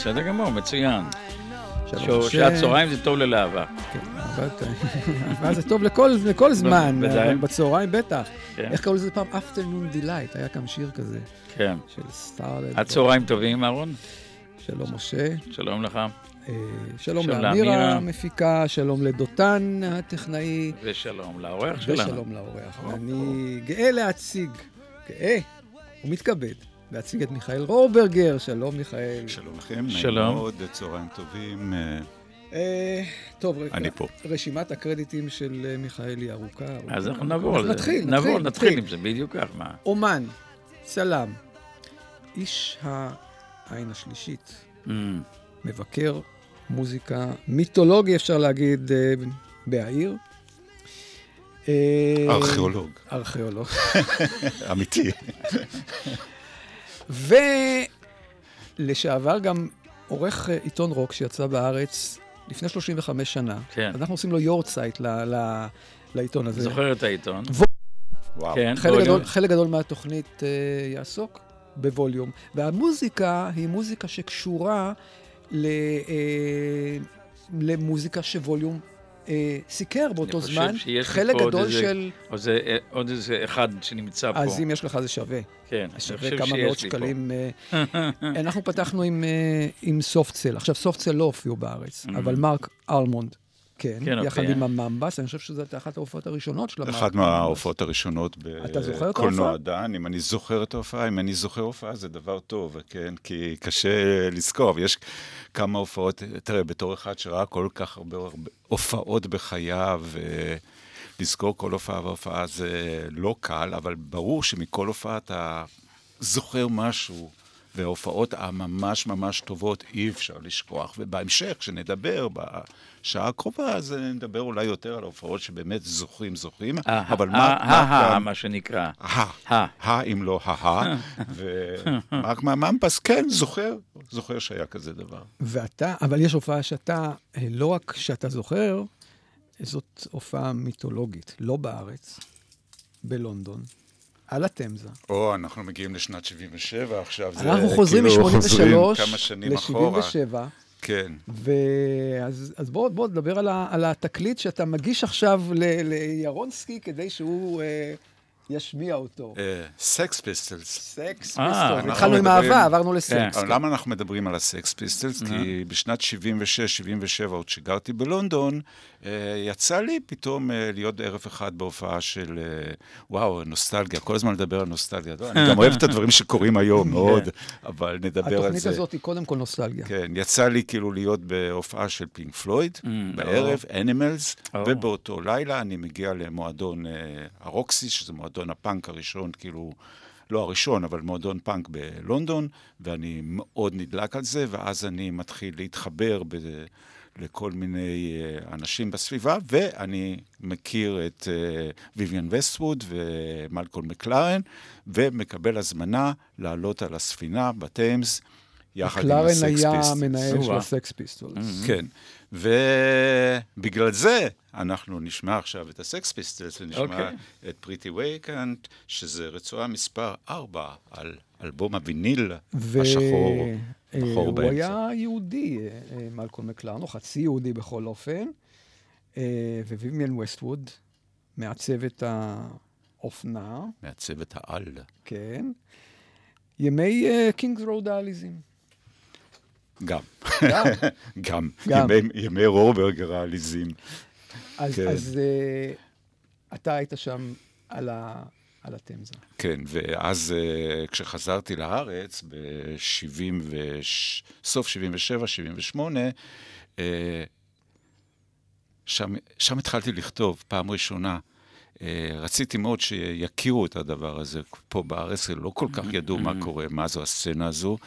בסדר גמור, מצוין. שעת צהריים זה טוב ללהבה. כן, אבל זה טוב לכל זמן, בצהריים בטח. כן. איך קראו לזה פעם? Afternoon Delight, היה כאן שיר כזה. כן. של סטארלד. הצהריים טובים, אהרון? שלום, משה. שלום לך. אה, שלום לאמירה המפיקה, שלום לדותן הטכנאי. ושלום לאורח שלנו. ושלום לאורח. ואני גאה להציג, גאה ומתכבד להציג את מיכאל רוברגר. שלום, מיכאל. שלום לכם, שלום. נעים מאוד, צהריים טובים. אה, טוב, אני פה. רשימת הקרדיטים של אה, מיכאל היא ארוכה. אז אנחנו נעבור על זה. נתחיל, נתחיל. נתחיל עם זה, בדיוק כך, מה. אומן, צלם, איש העין השלישית, mm. מבקר מוזיקה מיתולוגי, אפשר להגיד, אה, בעיר. ארכיאולוג. ארכיאולוג. אמיתי. ולשעבר גם עורך אה, עיתון רוק שיצא בארץ לפני 35 שנה. כן. אז אנחנו עושים לו יורצייט לעיתון הזה. זוכר את העיתון. ו... וואו. כן, חלק, גדול, חלק גדול מהתוכנית uh, יעסוק בווליום. והמוזיקה היא מוזיקה שקשורה ל, uh, למוזיקה שווליום אה, סיקר באותו זמן, חלק גדול איזה, של... או זה אה, עוד איזה אחד שנמצא פה. אז אם יש לך זה שווה. כן, אני חושב שיש לי פה. שווה כמה מאות שקלים. אה, אנחנו פתחנו עם, עם סופטסל. עכשיו, סופטסל לא הופיעו בארץ, mm-hmm. אבל מרק אלמונד כן, כן יחד אוקיי. עם הממבס, אני חושב שזאת אחת ההופעות הראשונות של הממבס. אחת מההופעות הראשונות בקולנוע דן, אם אני זוכר את ההופעה, אם אני זוכר הופעה זה דבר טוב, כן? כי קשה לזכור, אבל יש כמה הופעות, תראה, בתור אחד שראה כל כך הרבה, הרבה הופעות בחייו, לזכור כל הופעה והופעה זה לא קל, אבל ברור שמכל הופעה אתה זוכר משהו. וההופעות הממש ממש טובות אי אפשר לשכוח. ובהמשך, כשנדבר בשעה הקרובה, אז נדבר אולי יותר על ההופעות שבאמת זוכרים, זוכרים. אבל מה... מה שנקרא. ה, אם לא ה-ה. ומרק מהממפס, כן, זוכר, זוכר שהיה כזה דבר. ואתה, אבל יש הופעה שאתה, אה, לא רק שאתה זוכר, זאת הופעה מיתולוגית, לא בארץ, בלונדון. על התמזה. או, אנחנו מגיעים לשנת 77 עכשיו, זה אנחנו חוזרים כאילו מ-83 ל-77. כן. ואז אז בואו בוא נדבר על, על התקליט שאתה מגיש עכשיו לירונסקי כדי שהוא... אה, ישמיע אותו. סקס פיסטלס. סקס פיסטלס. התחלנו עם אהבה, עברנו לסקס. כן. למה אנחנו מדברים על ה Sex Pistols? כי בשנת 76-77, עוד שגרתי בלונדון, אה, יצא לי פתאום אה, להיות ערב אחד בהופעה של, אה, וואו, נוסטלגיה, כל הזמן לדבר על נוסטלגיה. אני גם אוהב את הדברים שקורים היום. מאוד, אבל נדבר על זה. התוכנית הזאת היא קודם כל נוסטלגיה. כן, יצא לי כאילו להיות בהופעה של Pink Floyd, בערב, Animals, ובאותו לילה אני מגיע למועדון ה Roxy, שזה מועדון... מועדון הפאנק הראשון, כאילו, לא הראשון, אבל מועדון פאנק בלונדון, ואני מאוד נדלק על זה, ואז אני מתחיל להתחבר ב... לכל מיני uh, אנשים בסביבה, ואני מכיר את ויויאן uh, ווסטווד ומלקול מקלרן, ומקבל הזמנה לעלות על הספינה בטיימס. יחד עם ה Sex Pistols. מקלרן היה המנהל של הסקס פיסטולס. Mm-hmm. כן, ובגלל זה אנחנו נשמע עכשיו את הסקס פיסטולס, ונשמע okay. אוקיי. את פריטי וייקנט, שזה רצועה מספר 4 על אלבום הוויניל ו... השחור, בחור הוא באמצע. הוא היה יהודי, אה, אה, מלקול מקלרן, או חצי יהודי בכל אופן, אה, ווימיאן ווסטווד, מעצבת האופנה. מעצבת העל. כן. ימי קינגס רוד האליזם. גם. גם. גם. ימי, ימי רוברגר העליזים. אז, כן. אז uh, אתה היית שם על, ה, על התמזה. כן, ואז uh, כשחזרתי לארץ, ב-70 ו... סוף 77, 78, uh, שם, שם התחלתי לכתוב פעם ראשונה. אה, רציתי מאוד שיכירו את הדבר הזה. פה בארץ לא כל כך ידעו מה קורה, מה זו הסצנה הזו,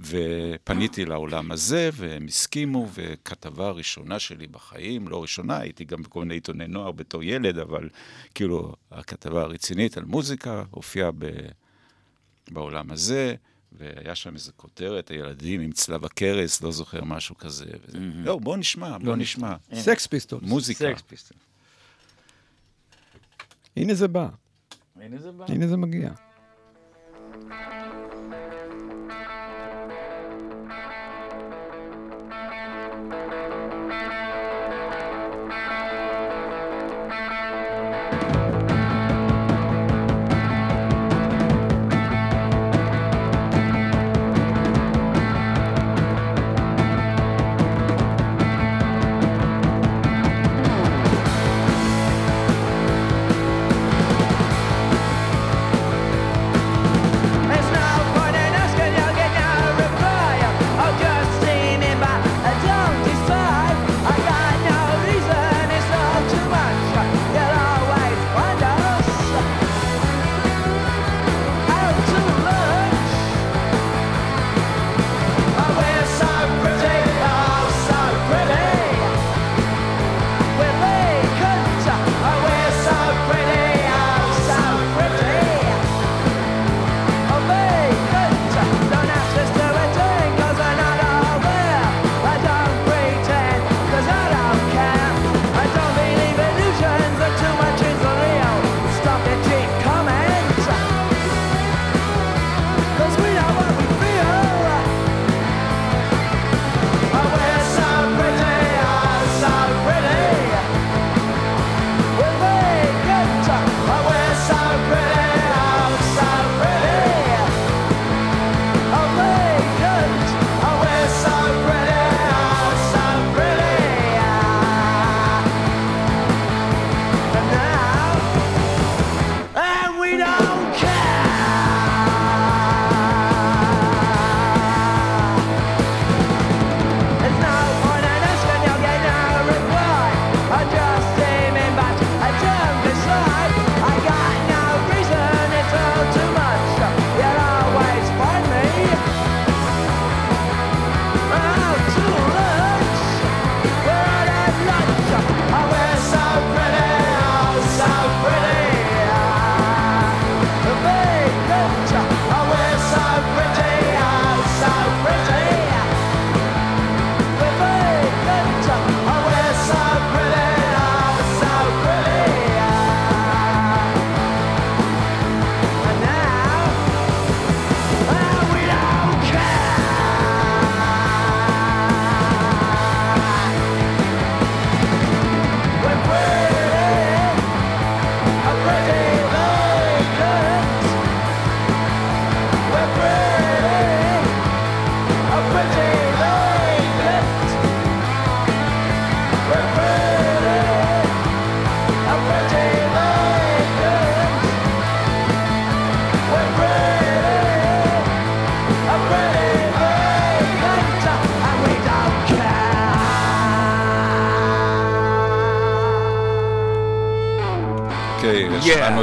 ופניתי להעולם הזה, והם הסכימו, וכתבה ראשונה שלי בחיים, לא ראשונה, הייתי גם בכל מיני עיתוני נוער בתור ילד, אבל כאילו, הכתבה הרצינית על מוזיקה הופיעה ב... בעולם הזה. והיה שם איזו כותרת, הילדים עם צלב הקרס, לא זוכר, משהו כזה. לא, בוא נשמע, בוא נשמע. Sex Pistols. מוזיקה. Sex Pistols. הנה זה בא. הנה זה בא. הנה זה מגיע.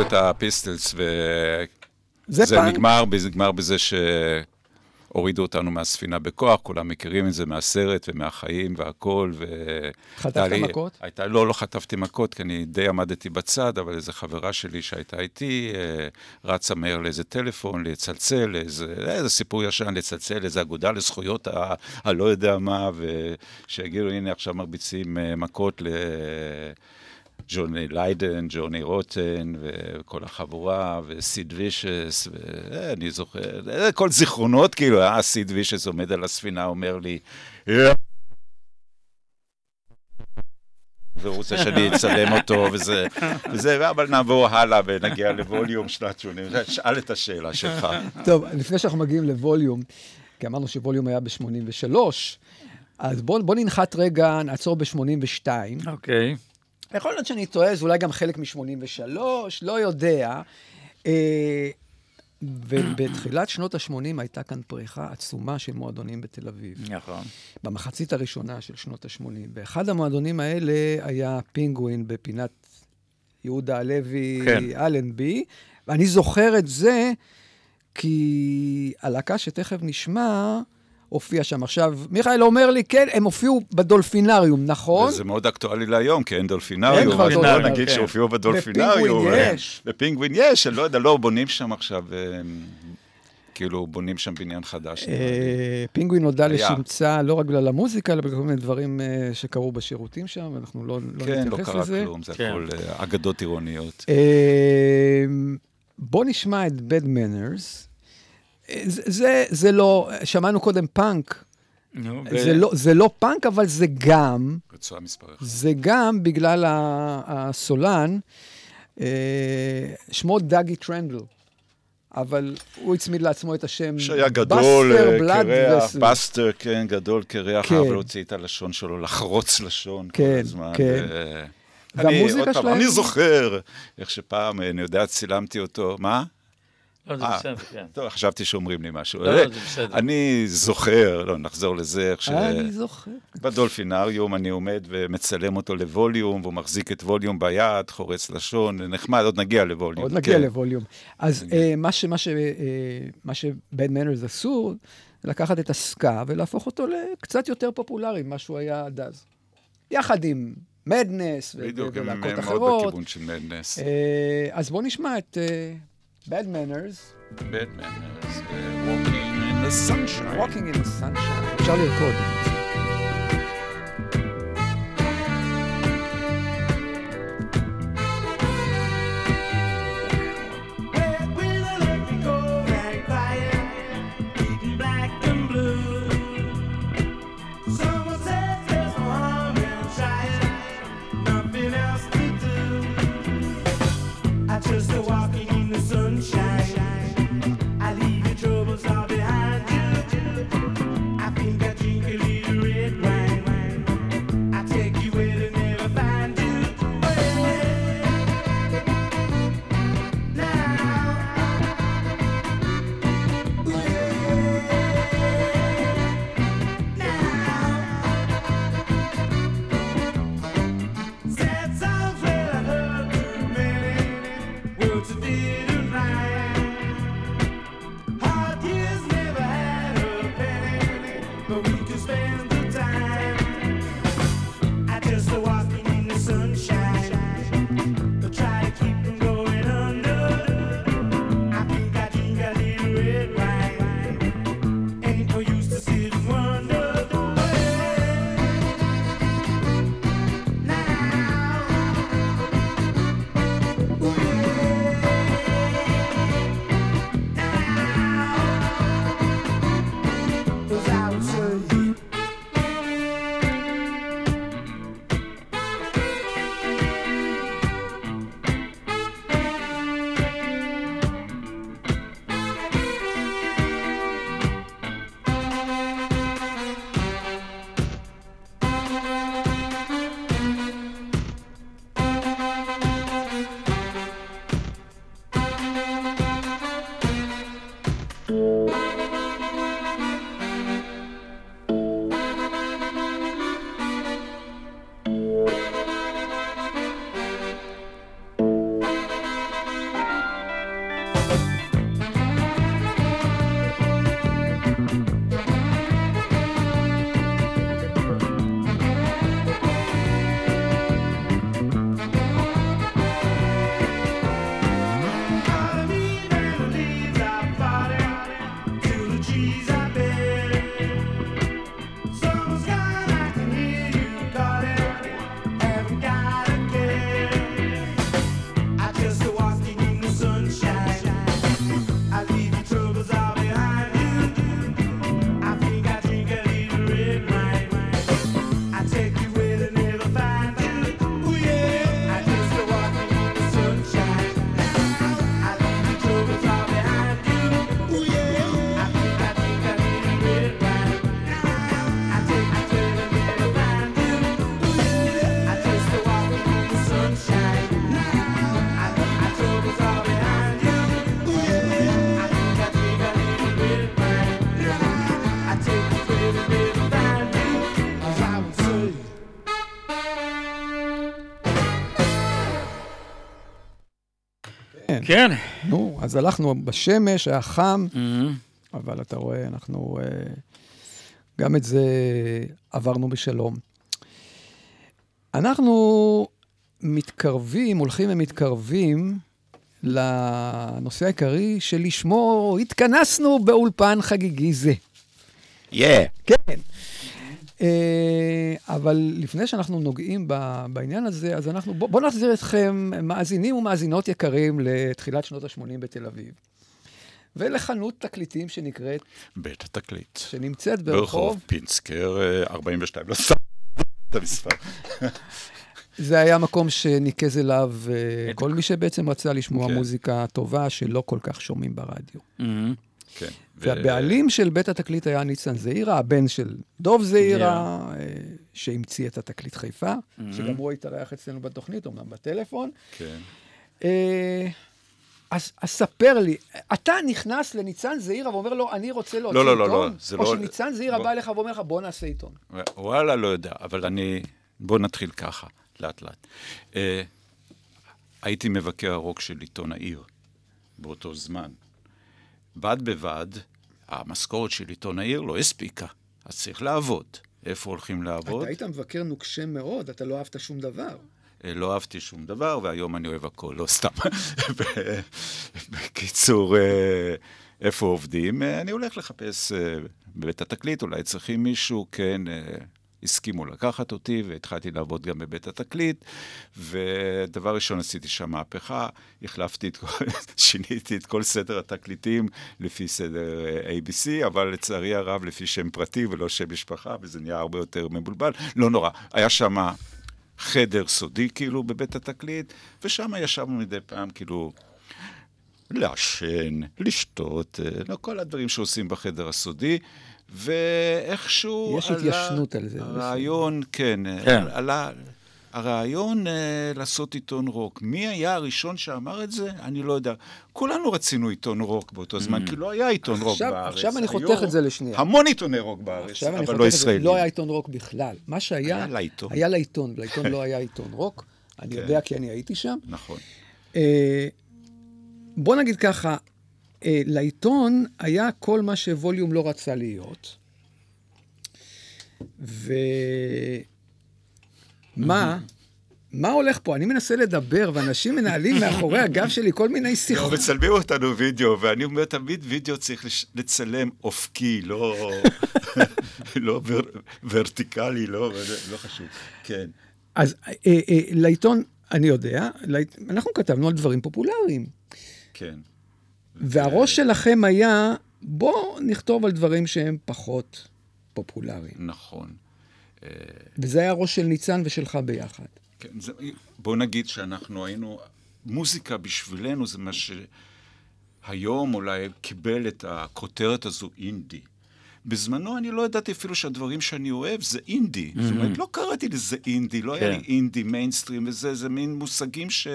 את הפיסטלס, וזה נגמר, נגמר בזה ש... הורידו אותנו מהספינה בכוח, כולם מכירים את זה מהסרט ומהחיים והכול. ו... חטפת מכות? הייתה, לא, לא חטפתי מכות, כי אני די עמדתי בצד, אבל איזו חברה שלי שהייתה איתי, אה, רצה מהר לאיזה טלפון, לצלצל, לאיזה, איזה סיפור ישן, לצלצל, איזה אגודה לזכויות ה... הלא יודע מה, ושיגידו, הנה עכשיו מרביצים אה, מכות ל... ג'וני ליידן, ג'וני רוטן, וכל החבורה, וסיד וישס, ואני זוכר, כל זיכרונות, כאילו, אה, סיד וישס עומד על הספינה, אומר לי, והוא רוצה שאני אצלם אותו, וזה, וזה, אבל נעבור הלאה ונגיע לווליום שנת 80. שאל את השאלה שלך. טוב, לפני שאנחנו מגיעים לווליום, כי אמרנו שווליום היה ב-83, אז בואו בוא ננחת רגע, נעצור ב-82. אוקיי. Okay. יכול להיות שאני טועה, זה אולי גם חלק מ-83, לא יודע. אה, ובתחילת שנות ה-80 הייתה כאן פריחה עצומה של מועדונים בתל אביב. נכון. במחצית הראשונה של שנות ה-80. ואחד המועדונים האלה היה פינגווין בפינת יהודה הלוי, כן. אלנבי. ואני זוכר את זה כי הלהקה שתכף נשמע, הופיע שם. עכשיו, מיכאל אומר לי, כן, הם הופיעו בדולפינריום, נכון? וזה מאוד אקטואלי להיום, כי אין דולפינריום. אין כבר דולפינריום. נגיד כן. שהופיעו בדולפינריום. בפינגווין יש. בפינגווין יש, אני לא יודע, לא, בונים שם עכשיו... אה, כאילו, בונים שם בניין חדש. אה, פינגווין נודע לשמצה, לא רק בגלל המוזיקה, אלא בגלל כל מיני דברים אה, שקרו בשירותים שם, ואנחנו לא, לא כן, לא נתייחס לזה. כן, לא קרה כלום, זה הכל אגדות עירוניות. בוא נשמע את Bad Manners. זה, זה, לא, שמענו קודם פאנק. נו, זה, ו... לא, זה לא פאנק, אבל זה גם... רצועה מספר אחד. זה גם בגלל הסולן, אה, שמו דאג טרנדל. אבל הוא הצמיד לעצמו את השם שהיה גדול, אה, קרח, באסטר, כן, גדול קרח, כן. אבל הוציא את הלשון שלו, לחרוץ לשון, כן, כל הזמן. כן, כן. והמוזיקה שלהם... אני זוכר איך שפעם, אני יודע, צילמתי אותו, מה? לא, זה אה, בסדר, כן. טוב, חשבתי שאומרים לי משהו. לא, לא, זה בסדר. אני זוכר, לא, נחזור לזה, איך ש... אני זוכר. בדולפינריום אני עומד ומצלם אותו לווליום, והוא מחזיק את ווליום ביד, חורץ לשון, נחמד, עוד נגיע לווליום. עוד נגיע כן. לווליום. אז אה, מה שבן מנרס עשו, לקחת את הסקה ולהפוך אותו לקצת יותר פופולרי ממה שהוא היה עד אז. יחד עם מדנס ולהקות אחרות. בדיוק, הם מאוד בכיוון של מדנס. אה, אז בואו נשמע את... Bad manners. Bad manners. Uh, walking in the sunshine. Walking in the sunshine. אפשר לרקוד. כן. נו, אז הלכנו בשמש, היה חם, mm-hmm. אבל אתה רואה, אנחנו... Uh, גם את זה עברנו בשלום. אנחנו מתקרבים, הולכים ומתקרבים לנושא העיקרי שלשמו התכנסנו באולפן חגיגי זה. Yeah. כן. אה, אבל לפני שאנחנו נוגעים בעניין הזה, אז אנחנו, בואו בוא נחזיר אתכם, מאזינים ומאזינות יקרים, לתחילת שנות ה-80 בתל אביב. ולחנות תקליטים שנקראת... בית התקליט. שנמצאת ברחוב... ברחוב פינסקר 42, אה, לא סתם את המספר. זה היה מקום שניקז אליו אה, כל מי שבעצם רצה לשמוע כן. מוזיקה טובה שלא כל כך שומעים ברדיו. כן. והבעלים של בית התקליט היה ניצן זעירה, הבן של דוב זעירה, yeah. אה, שהמציא את התקליט חיפה, mm-hmm. שגם הוא התארח אצלנו בתוכנית, אמנם בטלפון. כן. אז, אז ספר לי, אתה נכנס לניצן זעירה ואומר לו, אני רוצה להוציא לא, לא, עיתון? לא, לא, זה או לא... או שניצן זעירה בוא... בא אליך ואומר לך, בוא נעשה עיתון. וואלה, לא יודע, אבל אני... בוא נתחיל ככה, לאט-לאט. אה, הייתי מבקר הרוק של עיתון העיר באותו זמן. בד בבד, המשכורת של עיתון העיר לא הספיקה, אז צריך לעבוד. איפה הולכים לעבוד? אתה היית מבקר נוקשה מאוד, אתה לא אהבת שום דבר. אה, לא אהבתי שום דבר, והיום אני אוהב הכל, לא סתם. בקיצור, אה, איפה עובדים? אה, אני הולך לחפש בבית התקליט, אולי צריכים מישהו, כן, הסכימו לקחת אותי, והתחלתי לעבוד גם בבית התקליט, ודבר ראשון עשיתי שם מהפכה, החלפתי את כל, שיניתי את כל סדר התקליטים לפי סדר ABC, אבל לצערי הרב לפי שם פרטי ולא שם משפחה, וזה נהיה הרבה יותר מבולבל. לא נורא, היה שם... חדר סודי כאילו בבית התקליט, ושם ישבנו מדי פעם כאילו לעשן, לשתות, אה, לא כל הדברים שעושים בחדר הסודי, ואיכשהו יש עלה... יש התיישנות על זה. הרעיון, כן, כן. עלה... הרעיון uh, לעשות עיתון רוק, מי היה הראשון שאמר את זה? אני לא יודע. כולנו רצינו עיתון רוק באותו זמן, mm. כי לא היה עיתון רוק בארץ. עכשיו אני חותך את זה לשנייה. המון עיתוני רוק בארץ, אבל לא ישראלים. לא היה עיתון רוק בכלל. מה שהיה, היה להיטון. היה להיטון, להיטון לא היה עיתון רוק. אני כן. יודע כי אני הייתי שם. נכון. Uh, בוא נגיד ככה, uh, להיטון היה כל מה שווליום לא רצה להיות. ו... מה, הולך פה? אני מנסה לדבר, ואנשים מנהלים מאחורי הגב שלי כל מיני שיחות. לא, מצלמים אותנו וידאו, ואני אומר, תמיד וידאו צריך לצלם אופקי, לא, לא ור, ורטיקלי, לא, לא חשוב. כן. אז אה, אה, לעיתון, אני יודע, אנחנו כתבנו על דברים פופולריים. כן. והראש שלכם היה, בואו נכתוב על דברים שהם פחות פופולריים. נכון. וזה היה ראש של ניצן ושלך ביחד. כן, זה, בוא נגיד שאנחנו היינו, מוזיקה בשבילנו זה מה שהיום אולי קיבל את הכותרת הזו אינדי. בזמנו אני לא ידעתי אפילו שהדברים שאני אוהב זה אינדי. Mm-hmm. זאת אומרת, לא קראתי לזה אינדי, לא כן. היה לי אינדי, מיינסטרים וזה, זה מין מושגים ש...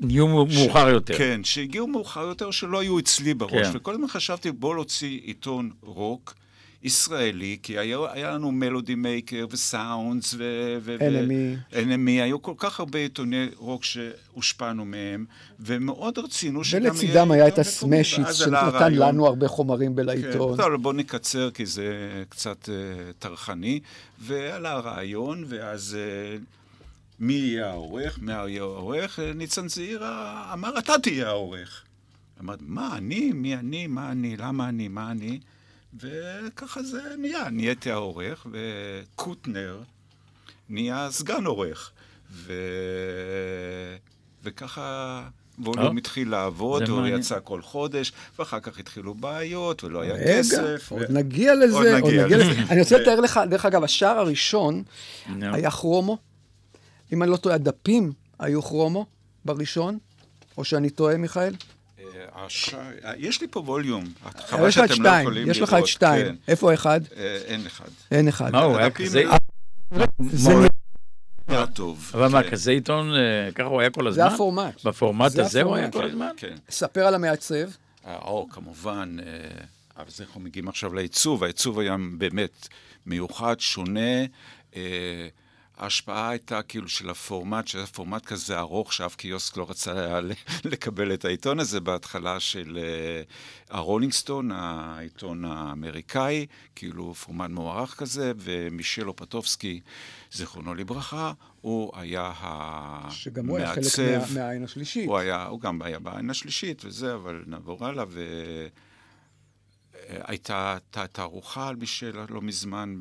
נהיו ש... מאוחר יותר. כן, שהגיעו מאוחר יותר, שלא היו אצלי בראש. כן. וכל הזמן חשבתי, בוא להוציא עיתון רוק. ישראלי, כי היה, היה לנו מלודי מייקר וסאונדס ו... NME. NME, היו כל כך הרבה עיתוני רוק שהושפענו מהם, ומאוד רצינו שגם יהיה... ולצידם היה את הסמשיץ, שנתן לנו הרבה חומרים בלעיתון. כן, טוב, בואו נקצר, כי זה קצת uh, טרחני, ועלה הרעיון, ואז... Uh, מי יהיה העורך? מי יהיה העורך? ניצן זעירה אמר, אתה תהיה העורך. אמרתי, מה, אני? מי אני? מה אני? למה אני? מה אני? וככה זה נהיה, נהייתי העורך, וקוטנר נהיה סגן עורך. ו... וככה ווליום התחיל לעבוד, הוא יצא כל חודש, ואחר כך התחילו בעיות, ולא היה רגע, כסף. רגע, עוד ו... נגיע לזה, עוד נגיע, עוד נגיע לזה. אני רוצה לתאר לך, דרך אגב, השער הראשון היה כרומו. אם אני לא טועה, הדפים היו כרומו בראשון, או שאני טועה, מיכאל? הש... יש לי פה ווליום. חבל שאתם לא יכולים לראות. יש לך את שתיים. כן. איפה אחד? אה, אין אחד. אין אחד. מה, הוא היה כזה... זה היה טוב. אבל מה, כן. כזה עיתון, אה, ככה הוא היה כל הזמן? זה הפורמט. בפורמט הזה הוא היה כל הזמן? כן. ספר על המעצב. אה, או, כמובן, אבל זה אנחנו מגיעים עכשיו לעיצוב. העיצוב היה באמת מיוחד, שונה. ההשפעה הייתה כאילו של הפורמט, שהיה פורמט כזה ארוך, שאף קיוסק לא רצה לקבל את העיתון הזה בהתחלה של uh, הרולינג סטון, העיתון האמריקאי, כאילו פורמט מוערך כזה, ומישל אופטובסקי, זיכרונו לברכה, הוא היה המעצב. שגם הוא היה חלק מה, מהעין השלישית. הוא, היה, הוא גם היה בעין השלישית וזה, אבל נעבור הלאה. ו... הייתה תערוכה על מישל לא מזמן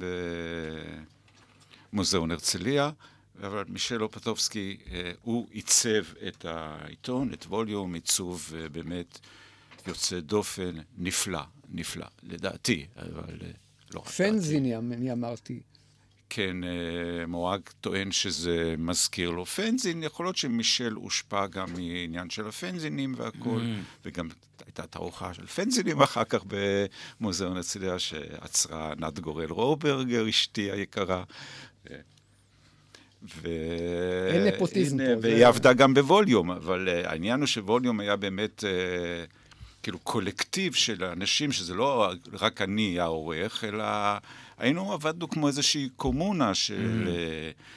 במוזיאון הרצליה, אבל מישל אופטובסקי, אה, הוא עיצב את העיתון, את ווליום, עיצוב אה, באמת יוצא דופן, נפלא, נפלא, לדעתי, אבל אה, לא רק דעתי. פנזיני, אני אמרתי. כן, מואג טוען שזה מזכיר לו פנזין. יכול להיות שמישל הושפע גם מעניין של הפנזינים והכול, mm. וגם הייתה תערוכה של פנזינים אחר כך במוזיאון הרצליה, שעצרה נת גורל רוברגר, אשתי היקרה. ו... אין נפוטיזם פה. והיא זה... עבדה גם בווליום, אבל uh, העניין הוא שווליום היה באמת uh, כאילו קולקטיב של אנשים, שזה לא רק אני העורך, אלא היינו, עבדנו כמו איזושהי קומונה של... Mm.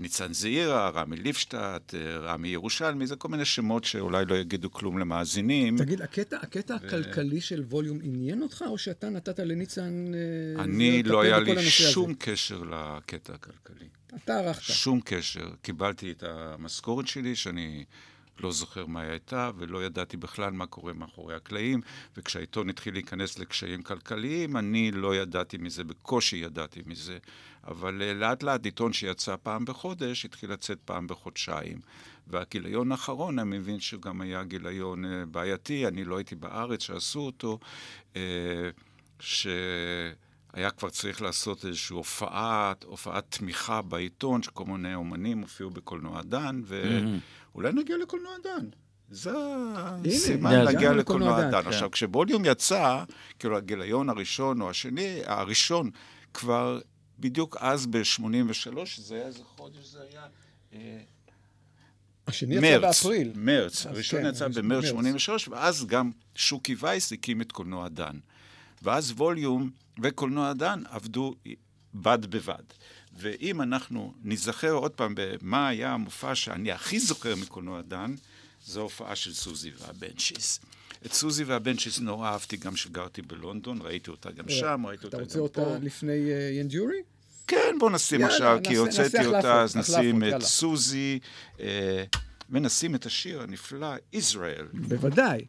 ניצן זעירה, רמי ליפשטט, אה, רמי ירושלמי, זה כל מיני שמות שאולי לא יגידו כלום למאזינים. תגיד, הקטע, הקטע ו... הכלכלי של ווליום עניין אותך, או שאתה נתת לניצן... אה, אני, לא היה לי שום הזה? קשר לקטע הכלכלי. אתה ערכת. שום קשר. קיבלתי את המשכורת שלי, שאני... לא זוכר מה הייתה, ולא ידעתי בכלל מה קורה מאחורי הקלעים, וכשהעיתון התחיל להיכנס לקשיים כלכליים, אני לא ידעתי מזה, בקושי ידעתי מזה. אבל אה, לאט לאט עיתון שיצא פעם בחודש, התחיל לצאת פעם בחודשיים. והגיליון האחרון, אני מבין שגם היה גיליון אה, בעייתי, אני לא הייתי בארץ שעשו אותו, אה, ש... היה כבר צריך לעשות איזושהי הופעת, הופעת תמיכה בעיתון, שכל מיני אומנים הופיעו בקולנוע דן, ואולי נגיע לקולנוע דן. זה הסימן להגיע לקולנוע דן. כן. עכשיו, כשבוליום יצא, כאילו הגיליון הראשון או השני, הראשון כבר בדיוק אז ב-83, זה היה איזה חודש זה היה? אה, השני יצא באפריל. מרץ, הראשון כן, יצא במרץ 83, ואז גם שוקי וייס הקים את קולנוע דן. ואז ווליום וקולנוע דן עבדו בד בבד. ואם אנחנו ניזכר עוד פעם במה היה המופע שאני הכי זוכר מקולנוע דן, זו ההופעה של סוזי והבנצ'יס. את סוזי והבנצ'יס נורא אהבתי גם כשגרתי בלונדון, ראיתי אותה גם אה, שם, ראיתי אותה גם פה. אתה רוצה אותה לפני ינג'ורי? אה, כן, בוא נשים עכשיו, כי הוצאתי אותה, אז נשים את סוזי. אה, ונשים את השיר הנפלא, ישראל. בוודאי.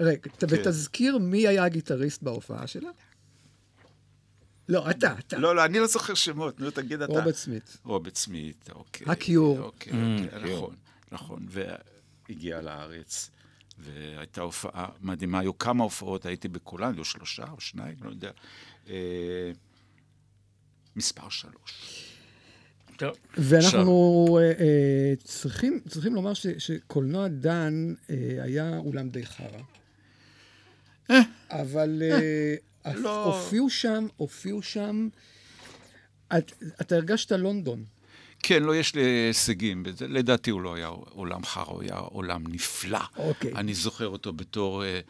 רגע, כן. ותזכיר מי היה הגיטריסט בהופעה שלה? לא, אתה, אתה. לא, לא, אני לא זוכר שמות, נו, תגיד אתה. רוברט סמית. רוברט סמית, אוקיי. הקיור. אוקיי, mm, אוקיי, נכון, נכון. והגיע לארץ, והייתה הופעה מדהימה, היו כמה הופעות, הייתי בכולן, היו שלושה או שניים, לא יודע. אה, מספר שלוש. טוב. ואנחנו uh, uh, צריכים, צריכים לומר ש, שקולנוע דן uh, היה אולם די חרא. אבל uh, לא. הופיעו שם, הופיעו שם, את, אתה הרגשת לונדון. כן, לא, יש לי הישגים. לדעתי הוא לא היה עולם חרא, הוא היה עולם נפלא. אוקיי. אני זוכר אותו בתור אה,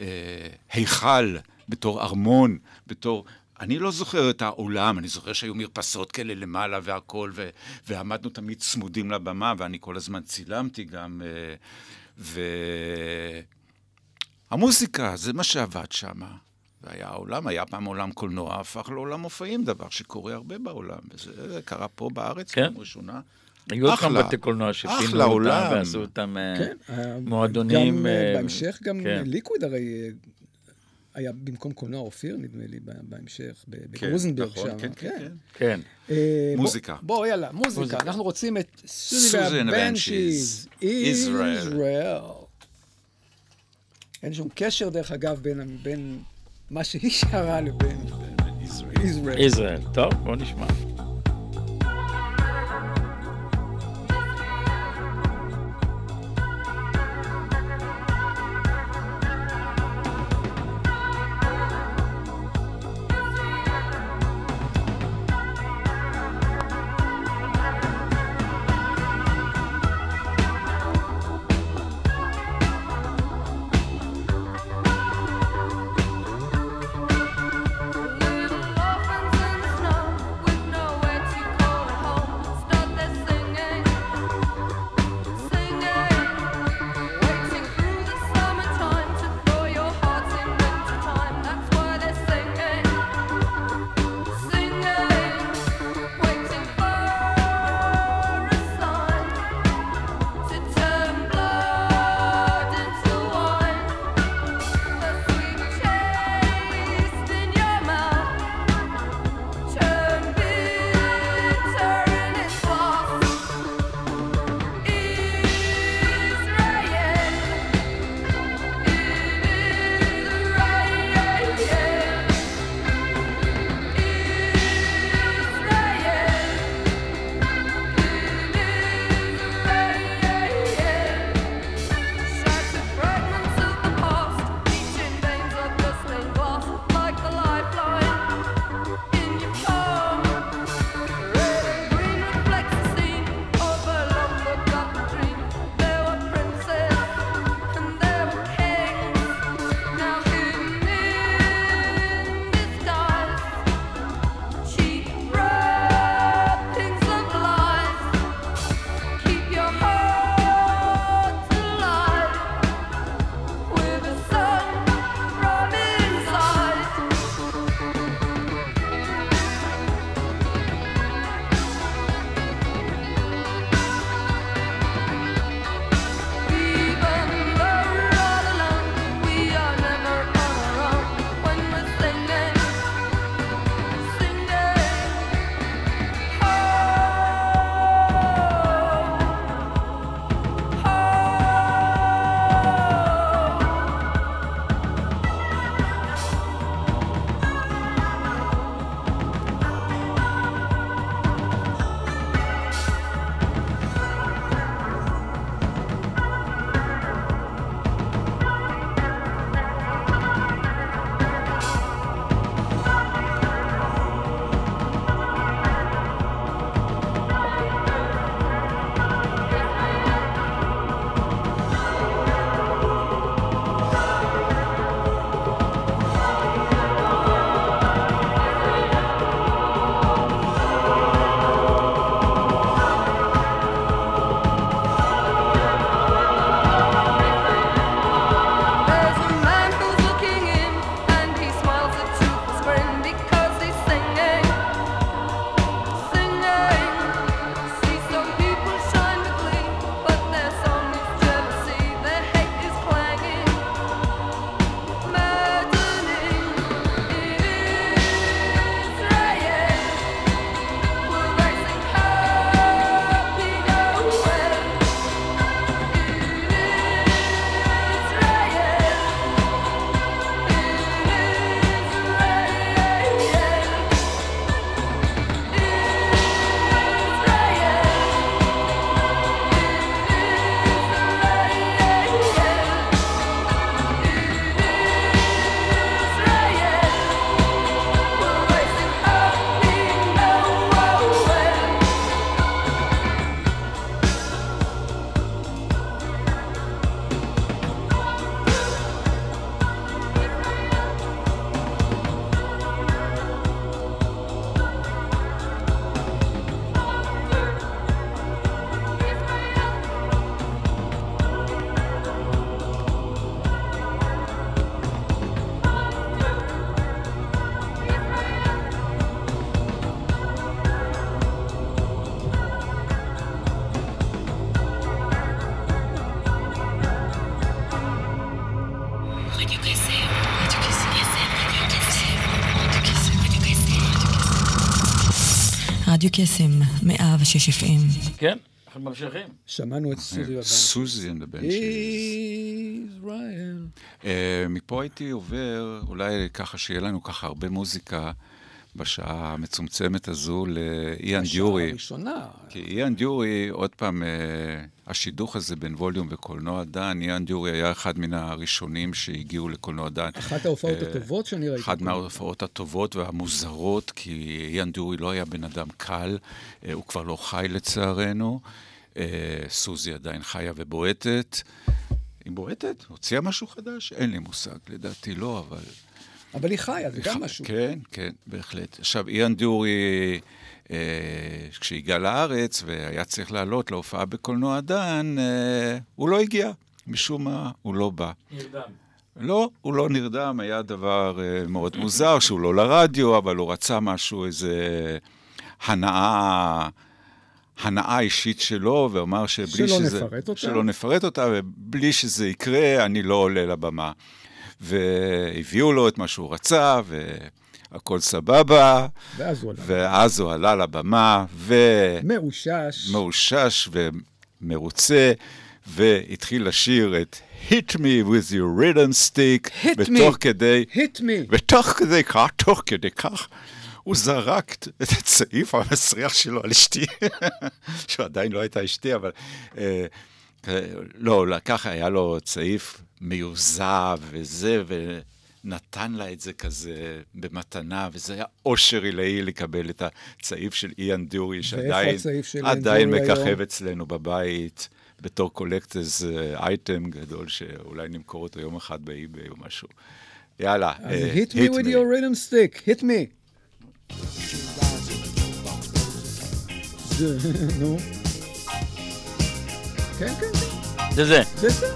אה, היכל, בתור ארמון, בתור אני לא זוכר את העולם, אני זוכר שהיו מרפסות כאלה למעלה והכול, ו- ועמדנו תמיד צמודים לבמה, ואני כל הזמן צילמתי גם. אה, והמוזיקה, זה מה שעבד שם. והיה העולם, היה פעם עולם קולנוע, הפך לעולם מופעים, דבר שקורה הרבה בעולם. וזה קרה פה בארץ, כן. פעם ראשונה. היו עוד כמה בתי קולנוע שפינו אותם ועשו אותם אה, כן, מועדונים. גם uh, בהמשך, גם כן. ליקוויד הרי היה במקום קולנוע אופיר, נדמה לי, בהמשך, כן, בגרוזנברג נכון, שם. כן, כן, כן. כן. אה, מוזיקה. בוא, יאללה, מוזיקה. אנחנו רוצים את סוזי והבנצ'יז, ישראל. אין שום קשר, דרך אגב, בין מה שהיא שרה לבין ישראל. ישראל. טוב, בוא נשמע. רדיו קסם, 106 FM. כן, אנחנו ממשיכים. שמענו את סוזי בבנצ'יז. סוזי and the Benches. אה, מפה הייתי עובר, אולי ככה שיהיה לנו ככה הרבה מוזיקה. בשעה המצומצמת הזו לאיאן דיורי. בשעה הראשונה. כי איאן דיורי, עוד פעם, אה, השידוך הזה בין ווליום וקולנוע דן, איאן דיורי היה אחד מן הראשונים שהגיעו לקולנוע דן. אחת ההופעות אה, הטובות שאני ראיתי. אחת מההופעות הטובות והמוזרות, כי איאן דיורי לא היה בן אדם קל, אה, הוא כבר לא חי לצערנו. סוזי עדיין חיה ובועטת. היא בועטת? הוציאה משהו חדש? אין לי מושג, לדעתי לא, אבל... אבל היא חיה, זה גם משהו. כן, כן, בהחלט. עכשיו, איאן דורי, אה, כשהגיע לארץ והיה צריך לעלות להופעה בקולנוע דן, אה, הוא לא הגיע. משום מה, הוא לא בא. נרדם. לא, הוא לא נרדם, היה דבר uh, מאוד מוזר, שהוא לא לרדיו, אבל הוא רצה משהו, איזה הנאה, הנאה אישית שלו, ואמר שבלי שלא שזה... שלא נפרט אותה. שלא נפרט אותה, ובלי שזה יקרה, אני לא עולה לבמה. והביאו לו את מה שהוא רצה, והכל סבבה. ואז הוא עלה. ואז הוא עלה לבמה, ו... מאושש. מאושש ומרוצה, והתחיל לשיר את hit me with your rhythm stick. hit ותוך me. כדי... hit me. ותוך כדי כך, תוך כדי כך, הוא זרק את הצעיף המסריח שלו על אשתי, שעדיין לא הייתה אשתי, אבל... אה, לא, ככה היה לו צעיף מיוזע וזה, ונתן לה את זה כזה במתנה, וזה היה אושר עילאי לקבל את הצעיף של איאן דורי, שעדיין עדיין מככב אצלנו בבית. בתור קולקטס אייטם גדול, שאולי נמכור אותו יום אחד באי-ביי או משהו. יאללה, uh, hit me with me. your rhythm stick, hit me. נו. כן, כן, כן. זה זה. זה זה.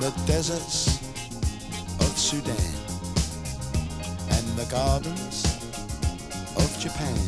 the deserts of Sudan and the gardens of Japan,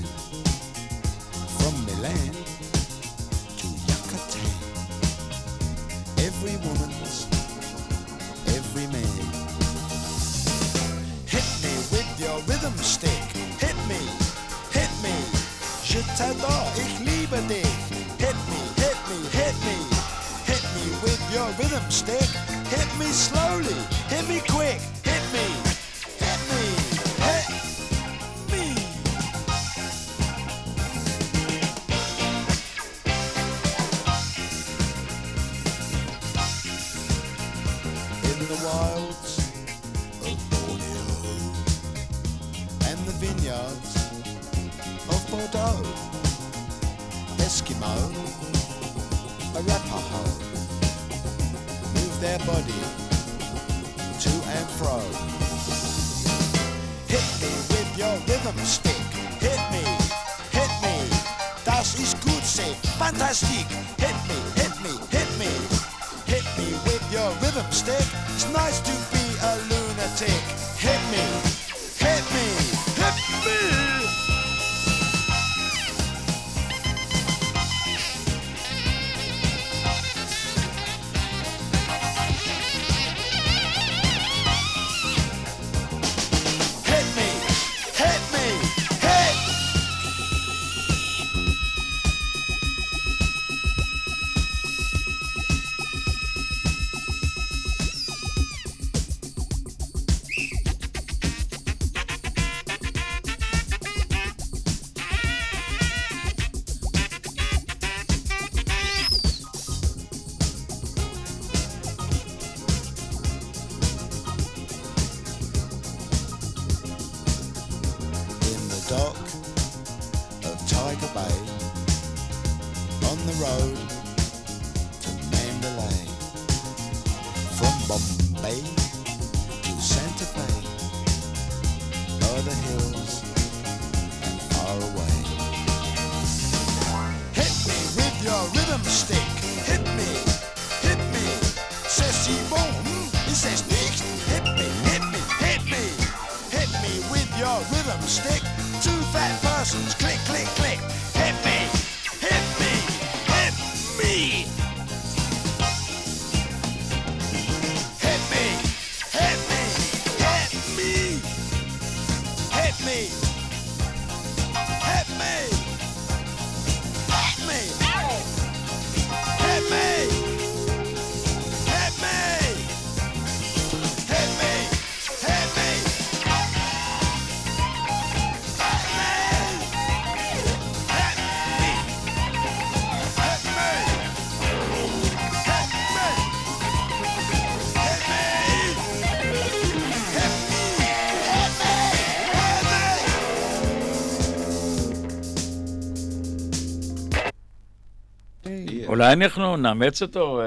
אולי אנחנו נאמץ אותו.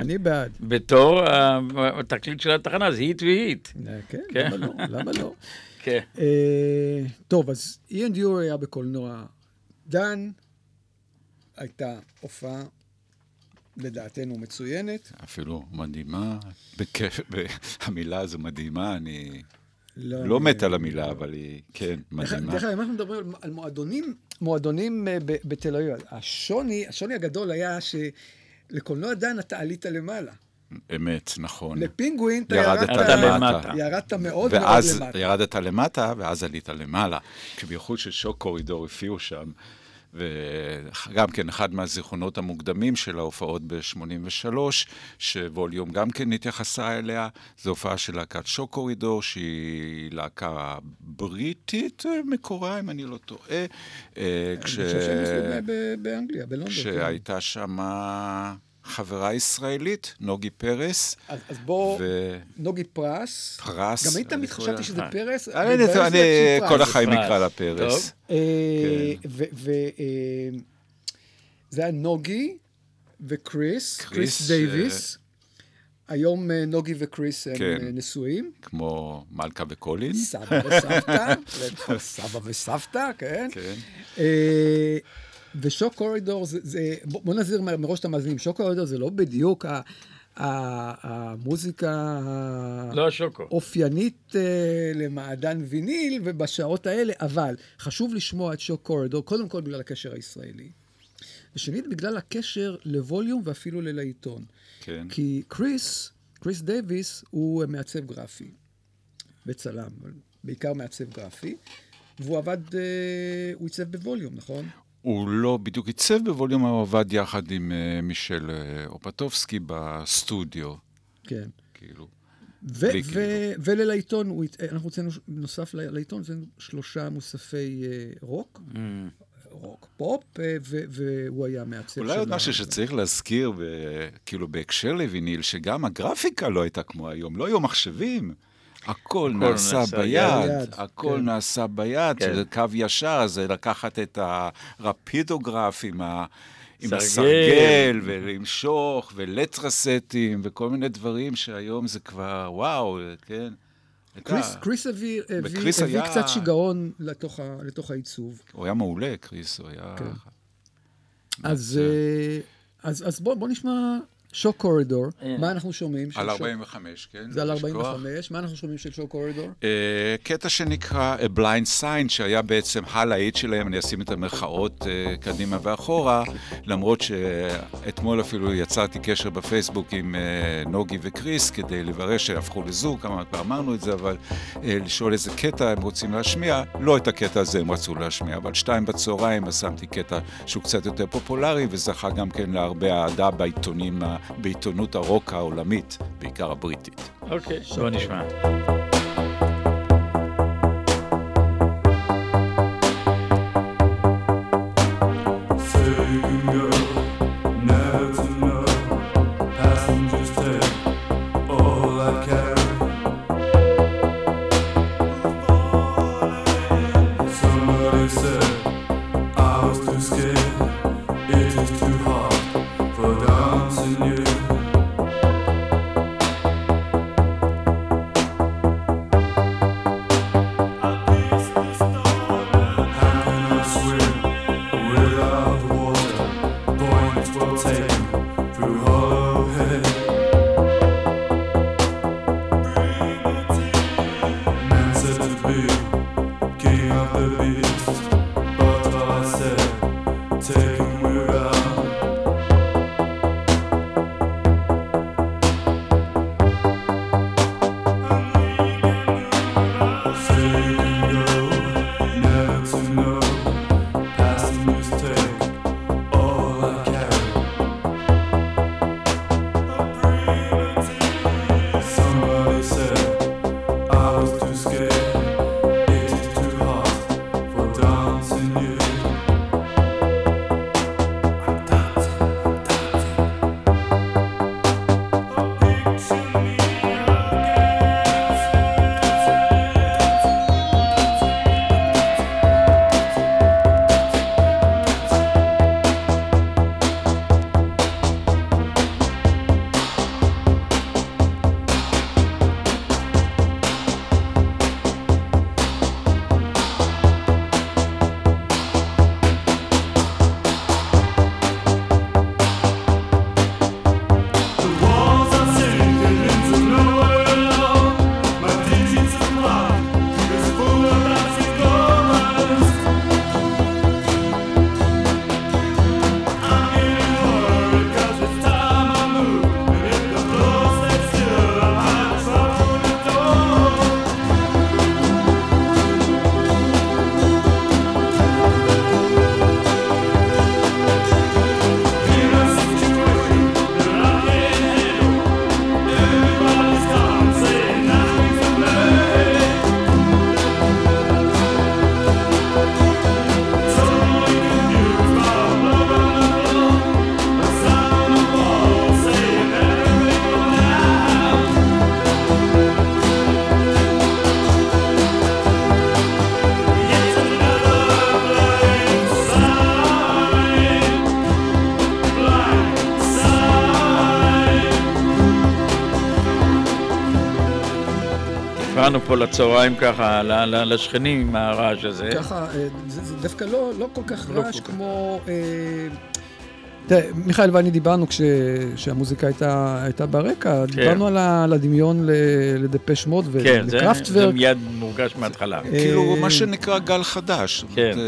אני בעד. בתור התקליט של התחנה, זה היט והיט. כן, למה לא? למה לא? כן. טוב, אז איאן דיור היה בקולנוע. דן, הייתה הופעה לדעתנו מצוינת. אפילו מדהימה, בכיף, המילה הזו מדהימה, אני לא, לא מת על המילה, אבל היא, כן, מדהימה. דרך אגב, אם אנחנו מדברים על מועדונים, מועדונים אה, בתל אביב, השוני, השוני הגדול היה שלקולנוע דן אתה עלית למעלה. אמת, נכון. לפינגווין אתה ירדת למטה. ירדת מאוד מאוד למטה. ירדת למטה, ואז עלית למעלה. כשבייחוד ששוק קורידור הופיעו שם, וגם כן, אחד מהזיכרונות המוקדמים של ההופעות ב-83, שווליום גם כן התייחסה אליה, זו הופעה של להקת שוקורידור, שהיא להקה בריטית מקורה, אם אני לא טועה. אה, אני חושב שהם באנגליה, בלונדון. כן. שהייתה שמה... חברה ישראלית, נוגי פרס. אז, אז בוא, ו... נוגי פרס. פרס. גם היית תמיד חשבתי שזה פרס. אני, אני, אני כל החיים אקרא לה פרס. אה, כן. וזה היה נוגי וקריס, קריס דייוויס. היום אה, נוגי וקריס הם כן. נשואים. כמו מלכה וקולין. סבא וסבתא, סבא וסבתא, כן. כן. אה, ושוק קורידור זה, זה בוא נזהיר מראש את המאזינים, שוק קורידור זה לא בדיוק ה, המוזיקה לא. האופיינית uh, למעדן ויניל ובשעות האלה, אבל חשוב לשמוע את שוק קורידור, קודם כל בגלל הקשר הישראלי. ושנית, בגלל הקשר לווליום ואפילו ללעיתון. כן. כי קריס, קריס דייוויס הוא מעצב גרפי וצלם, בעיקר מעצב גרפי, והוא עבד, uh, הוא עיצב בווליום, נכון? הוא לא בדיוק עיצב בווליום, הוא עבד יחד עם uh, מישל uh, אופטובסקי בסטודיו. כן. כאילו. ו- ו- כאילו. ולעיתון, אנחנו הוצאנו, נוסף לעיתון, הוצאנו שלושה מוספי uh, רוק. Mm. רוק פופ, ו- והוא היה מעצב אולי עוד משהו שצריך להזכיר, ב- כאילו בהקשר לויניל, שגם הגרפיקה לא הייתה כמו היום, לא היו מחשבים. הכל נעשה נעשה ביד, ביד, הכל כן. נעשה ביד, כן. שזה קו ישר, זה לקחת את הרפידוגרף עם, ה, עם הסרגל, ולמשוך, ולטרסטים, וכל מיני דברים שהיום זה כבר, וואו, כן. קריס, קריס הביא, הביא, הביא היה... קצת שיגעון לתוך, ה, לתוך העיצוב. הוא היה מעולה, קריס, הוא היה... כן. אז, אה, אז, אז בוא, בוא נשמע שוק קורידור, אה. מה אנחנו שומעים? על 45, כן. זה על 45, מה אנחנו שומעים של שוק קורידור? אה, קטע שנקרא A Blind Sign, שהיה בעצם הלהיט שלהם, אני אשים את המרכאות אה, קדימה ואחורה, למרות שאתמול אפילו יצרתי קשר בפייסבוק עם נוגי וקריס, כדי לברר שהפכו לזוג, כמה פעם אמרנו את זה, אבל לשאול איזה קטע הם רוצים להשמיע, לא את הקטע הזה הם רצו להשמיע, אבל שתיים בצהריים שמתי קטע שהוא קצת יותר פופולרי, וזכה גם כן להרבה אהדה בעיתונים בעיתונות הרוק העולמית, בעיקר הבריטית. אוקיי, בוא נשמע. חזרנו פה לצהריים ככה, לשכנים עם הרעש הזה. ככה, זה דווקא לא, לא כל כך לא רעש כמו... תראה, מיכאל ואני דיברנו כשהמוזיקה הייתה, הייתה ברקע, כן. דיברנו על, על הדמיון לדפש מוד ולקראפטוורק. כן, זה, זה מיד מורגש מההתחלה. כאילו, מה שנקרא גל חדש. כן. זאת,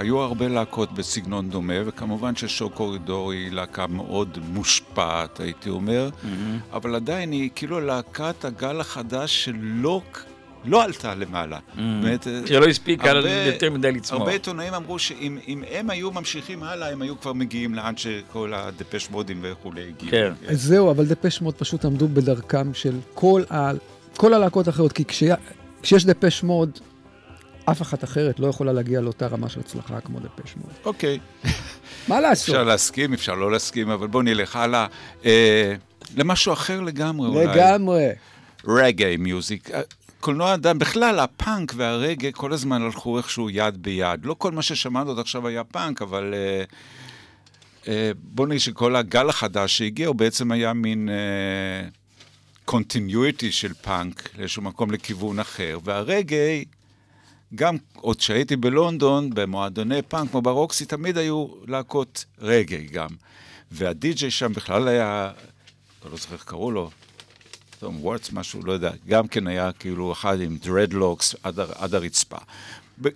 היו הרבה להקות בסגנון דומה, וכמובן ששוק קורידור היא להקה מאוד מושפעת, הייתי אומר. אבל עדיין היא כאילו להקת הגל החדש שלא... לא עלתה למעלה. Mm. באמת, שלא הספיקה יותר מדי לצמוח. הרבה עיתונאים אמרו שאם הם היו ממשיכים הלאה, הם היו כבר מגיעים לאן שכל הדפש מודים וכולי הגיעו. כן. אז זהו, אבל דפש מוד פשוט עמדו בדרכם של כל, ה... כל הלהקות האחרות, כי. כשיש דפש מוד, אף אחת אחרת לא יכולה להגיע לאותה רמה של הצלחה כמו דפש מוד. אוקיי. מה לעשות? אפשר להסכים, אפשר לא להסכים, אבל בואו נלך הלאה. אה, למשהו אחר לגמרי אולי. לגמרי. Reggae music. קולנוע אדם, בכלל, הפאנק והרגאיי כל הזמן הלכו איכשהו יד ביד. לא כל מה ששמענו עד עכשיו היה פאנק, אבל uh, uh, בוא נגיד שכל הגל החדש שהגיע, הוא בעצם היה מין continuity uh, של פאנק, לאיזשהו מקום לכיוון אחר. והרגאיי, גם עוד שהייתי בלונדון, במועדוני פאנק כמו ברוקסי, תמיד היו להקות רגאיי גם. והדי-ג'יי שם בכלל היה, לא זוכר איך קראו לו, תום וורץ, משהו, לא יודע, גם כן היה כאילו אחד עם dreadlocks עד, עד הרצפה.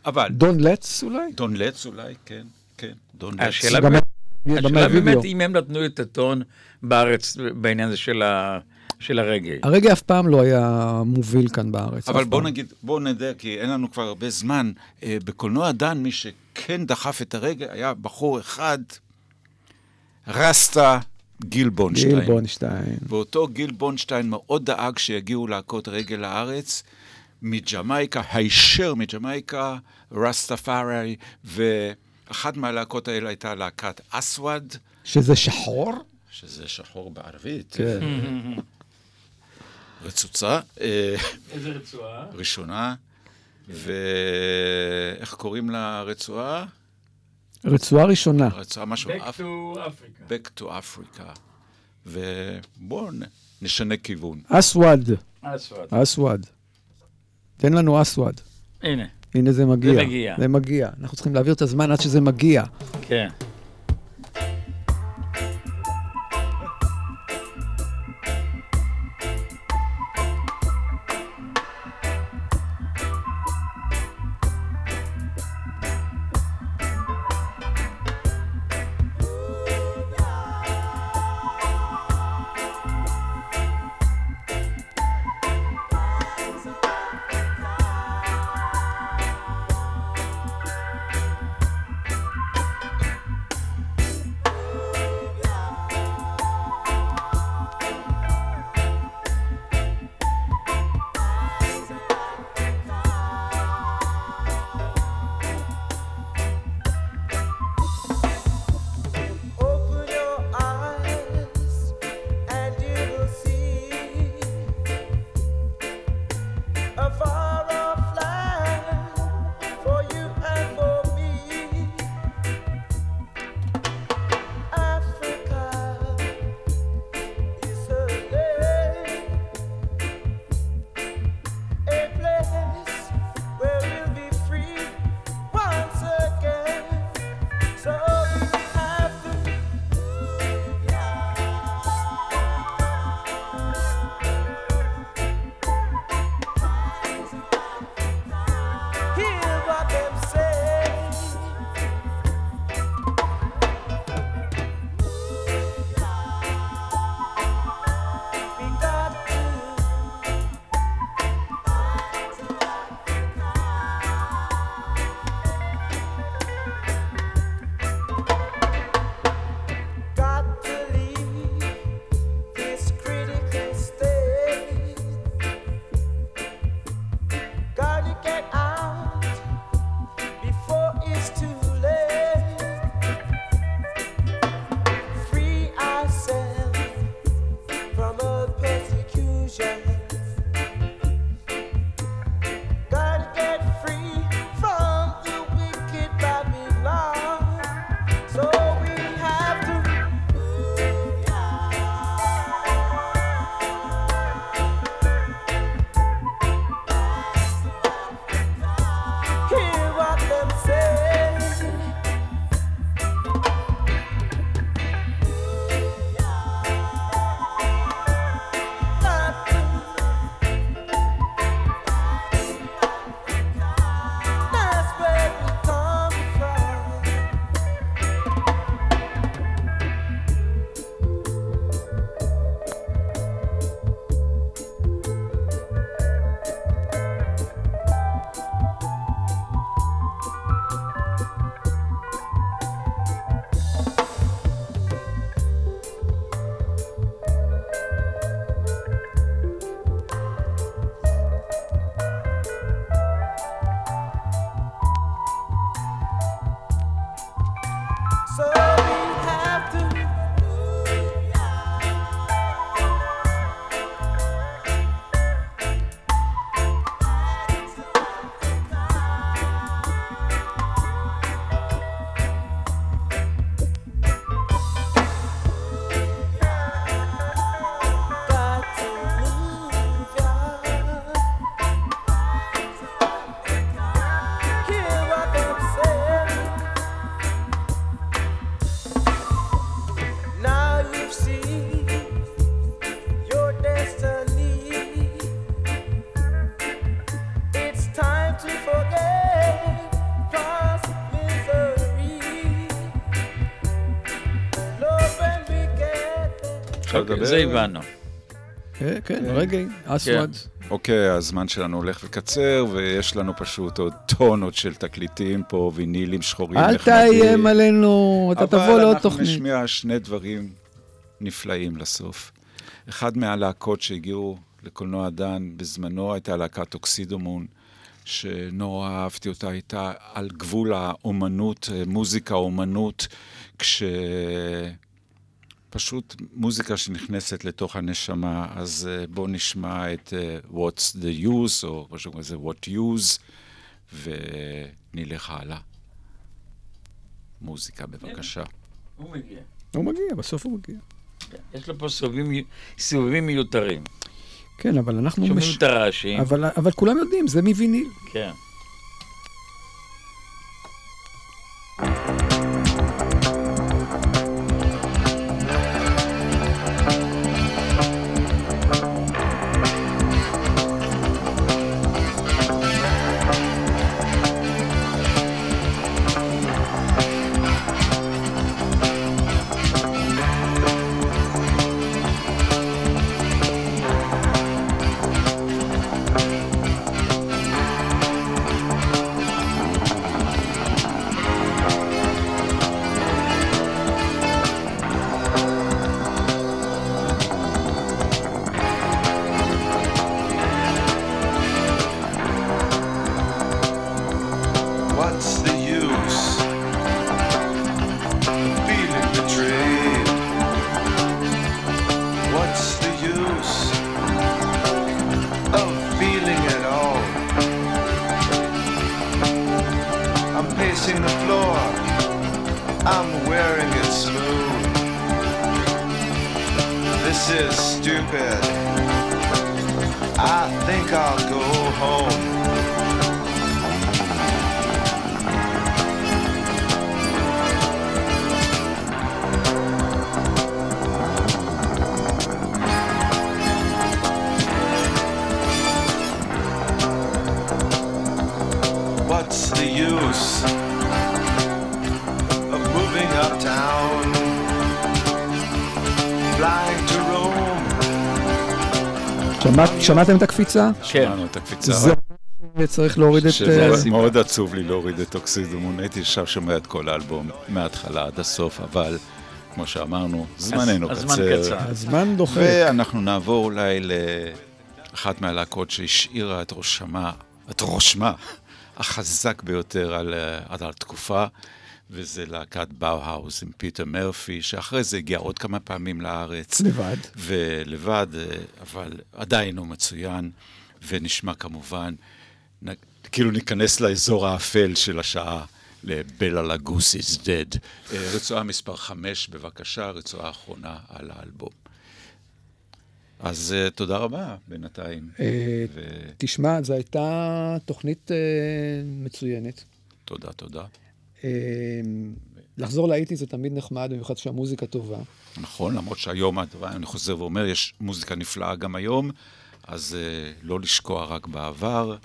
אבל... דון לטס אולי? דון לטס אולי, כן, כן, דון לץ. השאלה באמת, השאלה באמת אם הם נתנו את הטון בארץ בעניין הזה של ה... של הרגאיי. הרגאיי אף פעם לא היה מוביל כאן בארץ. אבל בוא נגיד, בוא נדע, כי אין לנו כבר הרבה זמן. אה, בקולנוע דן, מי שכן דחף את הרגע היה בחור אחד, רסטה גיל בונשטיין. גיל בונשטיין. ואותו גיל בונשטיין מאוד דאג שיגיעו להקות רגל לארץ, מג'מייקה, הישר מג'מייקה, רסטה פארי, ואחת מהלהקות האלה הייתה להקת אסווד. שזה שחור? שזה שחור בערבית. כן. רצוצה. אה, איזה רצועה? ראשונה. ואיך קוראים לרצועה? רצועה ראשונה. רצועה משהו... Back to Africa. Back to Africa. ובואו נשנה כיוון. אסווד. אסווד. אסווד. תן לנו אסווד. הנה. הנה זה מגיע. זה מגיע. זה מגיע. אנחנו צריכים להעביר את הזמן עד שזה מגיע. כן. זה הבנו. כן, כן, רגעי, אסוואד. אוקיי, הזמן שלנו הולך וקצר, ויש לנו פשוט עוד טונות של תקליטים פה, וינילים שחורים אל. תאיים עלינו, אתה תבוא לעוד תוכנית. אבל אנחנו נשמיע שני דברים נפלאים לסוף. אחד מהלהקות שהגיעו לקולנוע דן בזמנו הייתה להקת אוקסידומון, שנורא אהבתי אותה, הייתה על גבול האומנות, מוזיקה אומנות, כש... פשוט מוזיקה שנכנסת לתוך הנשמה, אז uh, בואו נשמע את uh, What's the Use, או משהו כזה, What Use, ונלך הלאה. מוזיקה, בבקשה. הוא מגיע. הוא מגיע, בסוף הוא מגיע. יש לו פה סיבובים מיותרים. כן, אבל אנחנו... שומעים מש... את הרעשים. אבל, אבל כולם יודעים, זה מוויניל. כן. שמעתם את הקפיצה? כן. שמענו את הקפיצה. זה צריך להוריד את... מאוד עצוב לי להוריד את אוקסידומון, הייתי עכשיו שומע את כל האלבום מההתחלה עד הסוף, אבל כמו שאמרנו, זמננו קצר. הזמן דוחק. ואנחנו נעבור אולי לאחת מהלהקות שהשאירה את ראשמה, את רושמה החזק ביותר על, על התקופה. וזה להקת באו-האוס עם פיטר מרפי, שאחרי זה הגיע עוד כמה פעמים לארץ. לבד. ולבד, אבל עדיין הוא מצוין, ונשמע כמובן, נ, כאילו ניכנס לאזור האפל של השעה. לבלה לגוס is dead. רצועה מספר 5, בבקשה, רצועה אחרונה על האלבום. אז תודה רבה בינתיים. ו... תשמע, זו הייתה תוכנית מצוינת. תודה, תודה. אמ, לחזור לאיטי זה תמיד נחמד, במיוחד שהמוזיקה טובה. נכון, למרות שהיום, אני חוזר ואומר, יש מוזיקה נפלאה גם היום, אז uh, לא לשקוע רק בעבר,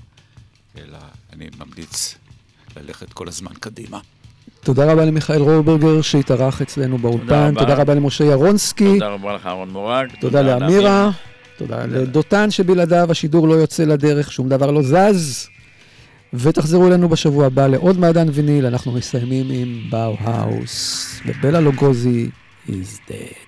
אלא אני ממליץ ללכת כל הזמן קדימה. תודה רבה למיכאל רוברגר שהתארח אצלנו באולפן, תודה, תודה רבה למשה ירונסקי. תודה רבה לך אהרון מורג. תודה לאמירה, תודה לדותן שבלעדיו השידור לא יוצא לדרך, שום דבר לא זז. ותחזרו אלינו בשבוע הבא לעוד מעדן ויניל, אנחנו מסיימים עם באו-האוס, ובלה לוגוזי is dead.